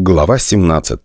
Глава 17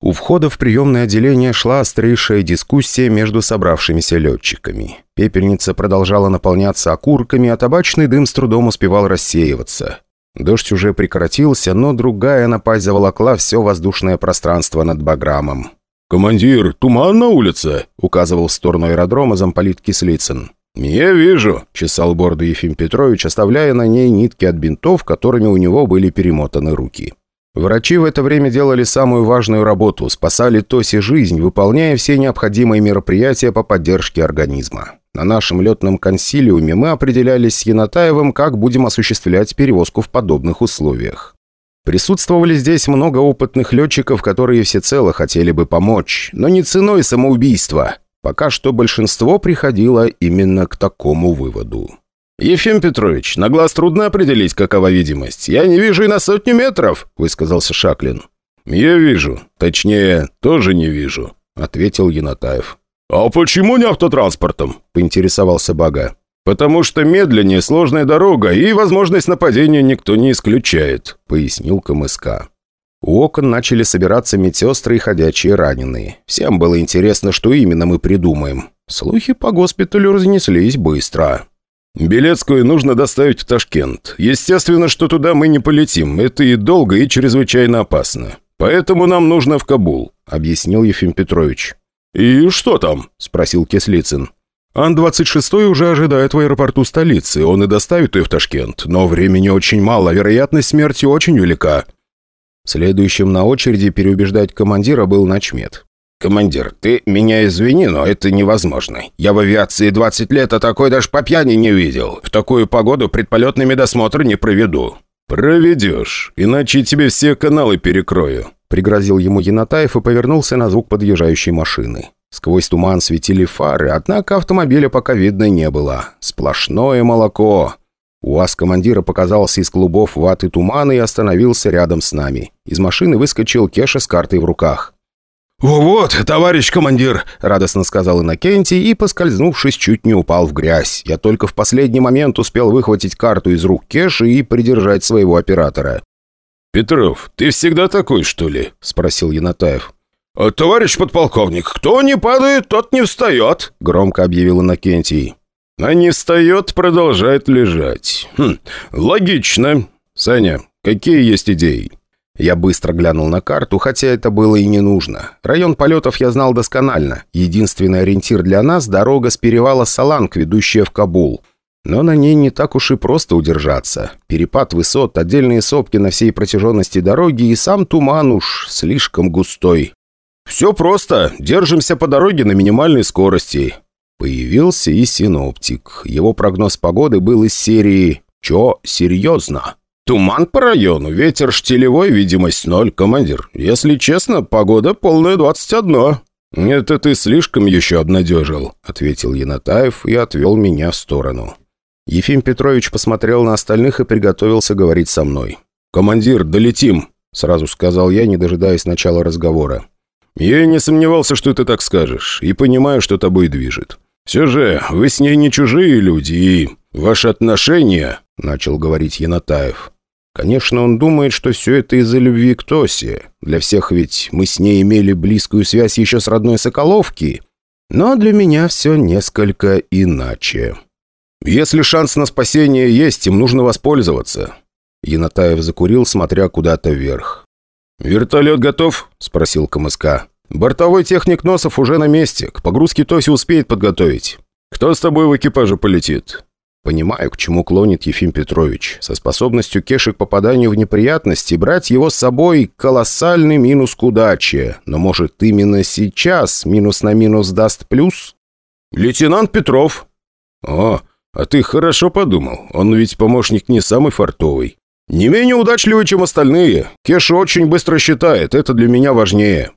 У входа в приемное отделение шла острейшая дискуссия между собравшимися летчиками. Пепельница продолжала наполняться окурками, а табачный дым с трудом успевал рассеиваться. Дождь уже прекратился, но другая напасть заволокла все воздушное пространство над Баграмом. «Командир, туман на улице!» — указывал в сторону аэродрома замполит Кислицын. «Я вижу», — чесал борду Ефим Петрович, оставляя на ней нитки от бинтов, которыми у него были перемотаны руки. Врачи в это время делали самую важную работу, спасали Тосе жизнь, выполняя все необходимые мероприятия по поддержке организма. На нашем летном консилиуме мы определялись с Янатаевым, как будем осуществлять перевозку в подобных условиях. Присутствовали здесь много опытных летчиков, которые всецело хотели бы помочь, но не ценой самоубийства. Пока что большинство приходило именно к такому выводу. «Ефим Петрович, на глаз трудно определить, какова видимость. Я не вижу и на сотню метров», — высказался Шаклин. «Я вижу. Точнее, тоже не вижу», — ответил Янатаев. «А почему не автотранспортом?» — поинтересовался Бага. «Потому что медленнее сложная дорога, и возможность нападения никто не исключает», — пояснил КМСК. У окон начали собираться медсестры и ходячие раненые. Всем было интересно, что именно мы придумаем. Слухи по госпиталю разнеслись быстро. «Белецкую нужно доставить в Ташкент. Естественно, что туда мы не полетим. Это и долго, и чрезвычайно опасно. Поэтому нам нужно в Кабул», — объяснил Ефим Петрович. «И что там?» — спросил Кислицын. «Ан-26 уже ожидает в аэропорту столицы. Он и доставит ее в Ташкент. Но времени очень мало, вероятность смерти очень велика. Следующим на очереди переубеждать командира был начмет. «Командир, ты меня извини, но это невозможно. Я в авиации 20 лет, а такой даже по пьяни не видел. В такую погоду предполетный медосмотр не проведу». «Проведешь, иначе тебе все каналы перекрою», — пригрозил ему Янатаев и повернулся на звук подъезжающей машины. Сквозь туман светили фары, однако автомобиля пока видно не было. Сплошное молоко. УАЗ командира показался из клубов ваты тумана и остановился рядом с нами. Из машины выскочил Кеша с картой в руках. «Вот, товарищ командир!» – радостно сказал Иннокентий и, поскользнувшись, чуть не упал в грязь. Я только в последний момент успел выхватить карту из рук Кеши и придержать своего оператора. «Петров, ты всегда такой, что ли?» – спросил Янатаев. «Э, «Товарищ подполковник, кто не падает, тот не встает», – громко объявил Иннокентий. А не встает, продолжает лежать. Хм, логично. Саня, какие есть идеи? Я быстро глянул на карту, хотя это было и не нужно. Район полетов я знал досконально. Единственный ориентир для нас – дорога с перевала Саланг, ведущая в Кабул. Но на ней не так уж и просто удержаться. Перепад высот, отдельные сопки на всей протяженности дороги и сам туман уж слишком густой. «Все просто. Держимся по дороге на минимальной скорости. Появился и синоптик. Его прогноз погоды был из серии «Чё, серьезно?» «Туман по району, ветер штилевой, видимость ноль, командир. Если честно, погода полная двадцать одно». «Это ты слишком еще обнадежил», — ответил Янатаев и отвел меня в сторону. Ефим Петрович посмотрел на остальных и приготовился говорить со мной. «Командир, долетим», — сразу сказал я, не дожидаясь начала разговора. «Я не сомневался, что ты так скажешь, и понимаю, что тобой движет. «Все же, вы с ней не чужие люди, и ваши отношения...» — начал говорить Янатаев. «Конечно, он думает, что все это из-за любви к Тосе. Для всех ведь мы с ней имели близкую связь еще с родной Соколовки. Но для меня все несколько иначе. Если шанс на спасение есть, им нужно воспользоваться». Янатаев закурил, смотря куда-то вверх. «Вертолет готов?» — спросил КМСК. «Бортовой техник Носов уже на месте. К погрузке Тоси успеет подготовить. Кто с тобой в экипаже полетит?» Понимаю, к чему клонит Ефим Петрович. Со способностью Кеши к попаданию в неприятности брать его с собой – колоссальный минус к удаче. Но может именно сейчас минус на минус даст плюс? «Лейтенант Петров». «О, а ты хорошо подумал. Он ведь помощник не самый фартовый. Не менее удачливый, чем остальные. Кеша очень быстро считает, это для меня важнее».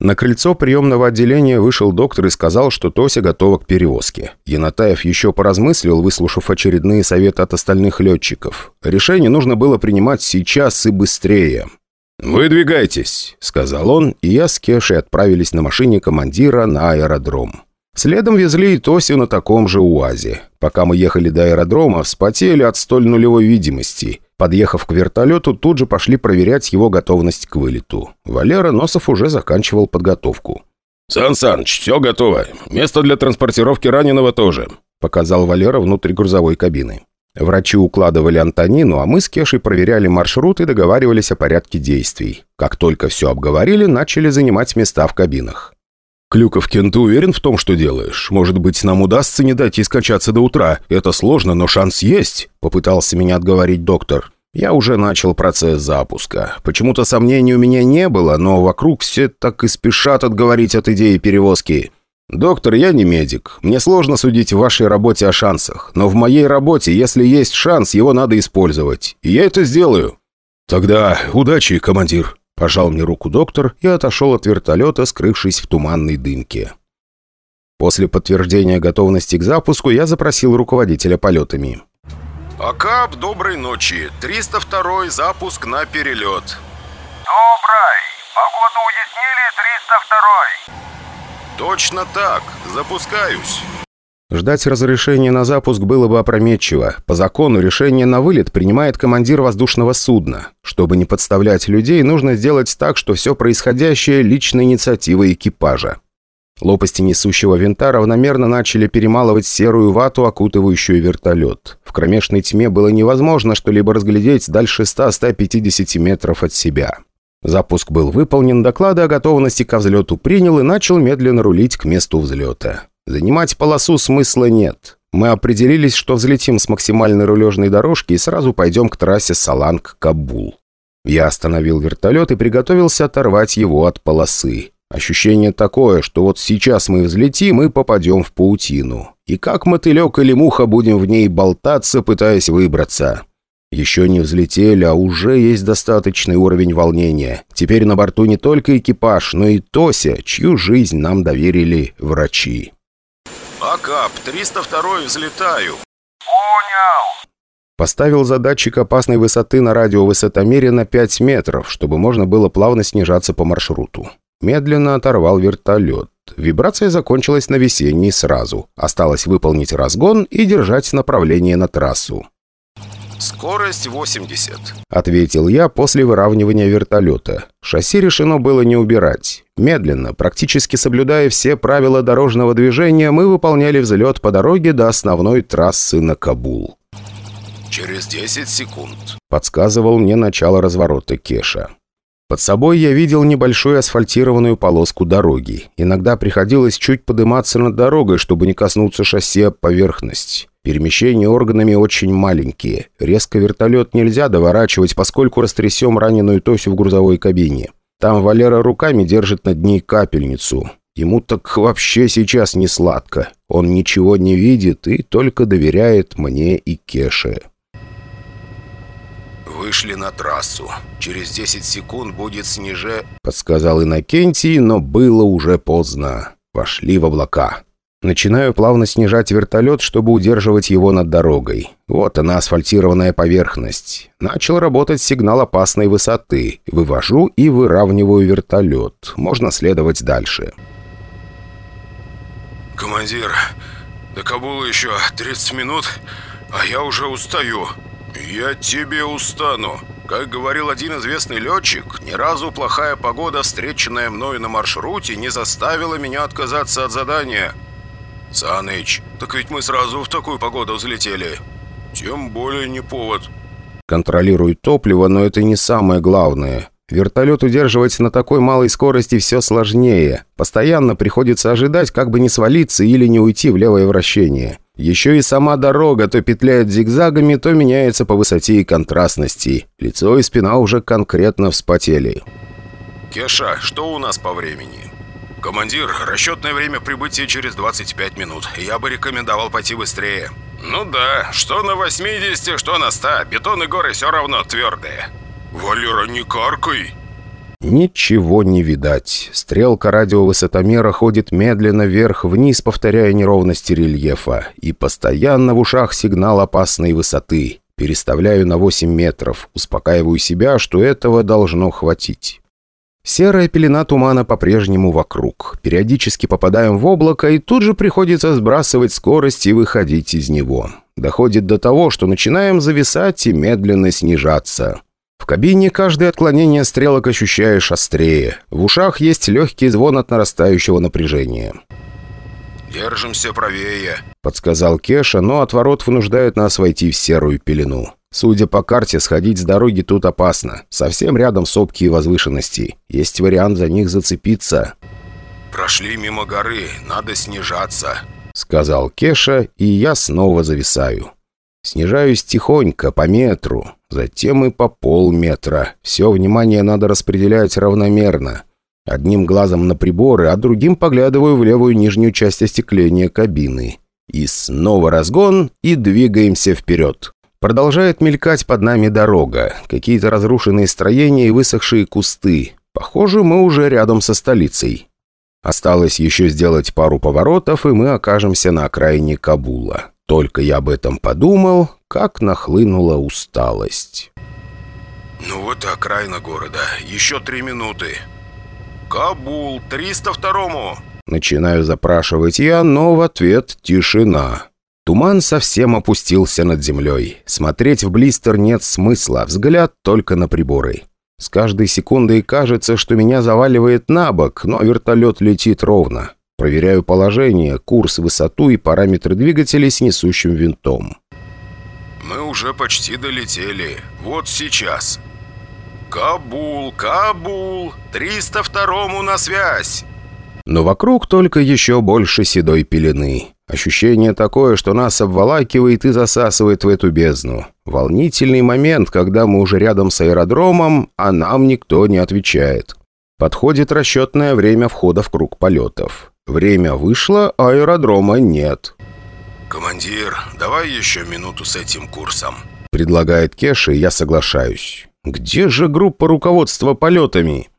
На крыльцо приемного отделения вышел доктор и сказал, что Тося готова к перевозке. Янатаев еще поразмыслил, выслушав очередные советы от остальных летчиков. Решение нужно было принимать сейчас и быстрее. «Выдвигайтесь», — сказал он, и я с Кешей отправились на машине командира на аэродром. Следом везли и Тосю на таком же УАЗе. Пока мы ехали до аэродрома, вспотели от столь нулевой видимости. Подъехав к вертолету, тут же пошли проверять его готовность к вылету. Валера Носов уже заканчивал подготовку. «Сан Саныч, все готово. Место для транспортировки раненого тоже», показал Валера внутрь грузовой кабины. Врачи укладывали Антонину, а мы с Кешей проверяли маршрут и договаривались о порядке действий. Как только все обговорили, начали занимать места в кабинах. «Клюковкин, ты уверен в том, что делаешь? Может быть, нам удастся не дать ей скачаться до утра? Это сложно, но шанс есть», — попытался меня отговорить доктор. Я уже начал процесс запуска. Почему-то сомнений у меня не было, но вокруг все так и спешат отговорить от идеи перевозки. «Доктор, я не медик. Мне сложно судить в вашей работе о шансах. Но в моей работе, если есть шанс, его надо использовать. И я это сделаю». «Тогда удачи, командир», – пожал мне руку доктор и отошел от вертолета, скрывшись в туманной дымке. После подтверждения готовности к запуску я запросил руководителя полетами. «Акап, доброй ночи. 302 запуск на перелет». «Добрый. Погоду уяснили, 302 «Точно так. Запускаюсь». Ждать разрешения на запуск было бы опрометчиво. По закону решение на вылет принимает командир воздушного судна. Чтобы не подставлять людей, нужно сделать так, что все происходящее – личная инициатива экипажа. Лопасти несущего винта равномерно начали перемалывать серую вату, окутывающую вертолет. В кромешной тьме было невозможно что-либо разглядеть дальше 100-150 метров от себя. Запуск был выполнен, доклады о готовности ко взлету принял и начал медленно рулить к месту взлета. Занимать полосу смысла нет. Мы определились, что взлетим с максимальной рулежной дорожки и сразу пойдем к трассе Саланг-Кабул. Я остановил вертолет и приготовился оторвать его от полосы. Ощущение такое, что вот сейчас мы взлетим и попадем в паутину. И как мотылек или муха будем в ней болтаться, пытаясь выбраться. Еще не взлетели, а уже есть достаточный уровень волнения. Теперь на борту не только экипаж, но и Тося, чью жизнь нам доверили врачи. «Акап, 302 взлетаю». «Понял». Поставил задатчик опасной высоты на радиовысотомере на 5 метров, чтобы можно было плавно снижаться по маршруту. Медленно оторвал вертолет. Вибрация закончилась на весенней сразу. Осталось выполнить разгон и держать направление на трассу. «Скорость 80», — ответил я после выравнивания вертолета. Шасси решено было не убирать. Медленно, практически соблюдая все правила дорожного движения, мы выполняли взлет по дороге до основной трассы на Кабул. «Через 10 секунд», — подсказывал мне начало разворота Кеша. Под собой я видел небольшую асфальтированную полоску дороги. Иногда приходилось чуть подниматься над дорогой, чтобы не коснуться об поверхность. Перемещения органами очень маленькие. Резко вертолет нельзя доворачивать, поскольку растрясем раненую Тосю в грузовой кабине. Там Валера руками держит над ней капельницу. Ему так вообще сейчас не сладко. Он ничего не видит и только доверяет мне и Кеше. «Вышли на трассу. Через 10 секунд будет снеже...» Подсказал Иннокентий, но было уже поздно. Вошли в облака. Начинаю плавно снижать вертолет, чтобы удерживать его над дорогой. Вот она, асфальтированная поверхность. Начал работать сигнал опасной высоты. Вывожу и выравниваю вертолет. Можно следовать дальше. «Командир, до Кабула еще 30 минут, а я уже устаю. Я тебе устану. Как говорил один известный летчик, ни разу плохая погода, встреченная мною на маршруте, не заставила меня отказаться от задания». «Саныч, так ведь мы сразу в такую погоду взлетели. Тем более не повод». Контролирует топливо, но это не самое главное. Вертолет удерживать на такой малой скорости все сложнее. Постоянно приходится ожидать, как бы не свалиться или не уйти в левое вращение. Еще и сама дорога то петляет зигзагами, то меняется по высоте и контрастности. Лицо и спина уже конкретно вспотели. «Кеша, что у нас по времени?» «Командир, расчетное время прибытия через 25 минут. Я бы рекомендовал пойти быстрее». «Ну да, что на 80, что на 100. Бетон и горы все равно твердые». «Валера, не каркай!» Ничего не видать. Стрелка радиовысотомера ходит медленно вверх-вниз, повторяя неровности рельефа. И постоянно в ушах сигнал опасной высоты. Переставляю на 8 метров. Успокаиваю себя, что этого должно хватить. Серая пелена тумана по-прежнему вокруг. Периодически попадаем в облако, и тут же приходится сбрасывать скорость и выходить из него. Доходит до того, что начинаем зависать и медленно снижаться. В кабине каждое отклонение стрелок ощущаешь острее. В ушах есть легкий звон от нарастающего напряжения. «Держимся правее», — подсказал Кеша, но отворот вынуждает нас войти в серую пелену. Судя по карте, сходить с дороги тут опасно. Совсем рядом сопки и возвышенности. Есть вариант за них зацепиться. «Прошли мимо горы, надо снижаться», — сказал Кеша, и я снова зависаю. Снижаюсь тихонько, по метру, затем и по полметра. Все внимание надо распределять равномерно. Одним глазом на приборы, а другим поглядываю в левую нижнюю часть остекления кабины. И снова разгон, и двигаемся вперед. Продолжает мелькать под нами дорога, какие-то разрушенные строения и высохшие кусты. Похоже, мы уже рядом со столицей. Осталось еще сделать пару поворотов, и мы окажемся на окраине Кабула. Только я об этом подумал, как нахлынула усталость. «Ну вот и окраина города. Еще три минуты», «Кабул, 302-му!» Начинаю запрашивать я, но в ответ тишина. Туман совсем опустился над землей. Смотреть в блистер нет смысла, взгляд только на приборы. С каждой секундой кажется, что меня заваливает на бок, но вертолет летит ровно. Проверяю положение, курс, высоту и параметры двигателя с несущим винтом. «Мы уже почти долетели. Вот сейчас. «Кабул, Кабул! 302-му на связь!» Но вокруг только еще больше седой пелены. Ощущение такое, что нас обволакивает и засасывает в эту бездну. Волнительный момент, когда мы уже рядом с аэродромом, а нам никто не отвечает. Подходит расчетное время входа в круг полетов. Время вышло, а аэродрома нет. «Командир, давай еще минуту с этим курсом», — предлагает Кеша, и я соглашаюсь. Где же группа руководства полетами?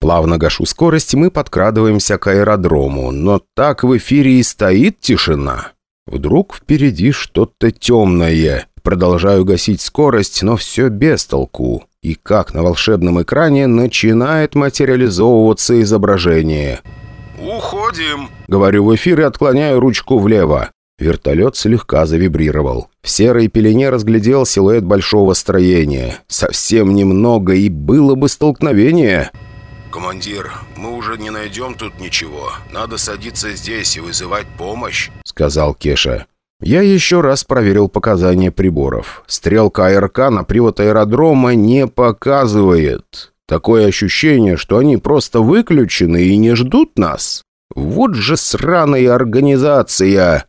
Плавно гашу скорость, мы подкрадываемся к аэродрому, но так в эфире и стоит тишина. Вдруг впереди что-то темное. Продолжаю гасить скорость, но все без толку. И как на волшебном экране начинает материализовываться изображение. «Уходим!» — говорю в эфир и отклоняю ручку влево. Вертолет слегка завибрировал. В серой пелене разглядел силуэт большого строения. Совсем немного, и было бы столкновение. «Командир, мы уже не найдем тут ничего. Надо садиться здесь и вызывать помощь», — сказал Кеша. Я еще раз проверил показания приборов. Стрелка АРК на привод аэродрома не показывает. Такое ощущение, что они просто выключены и не ждут нас. Вот же сраная организация!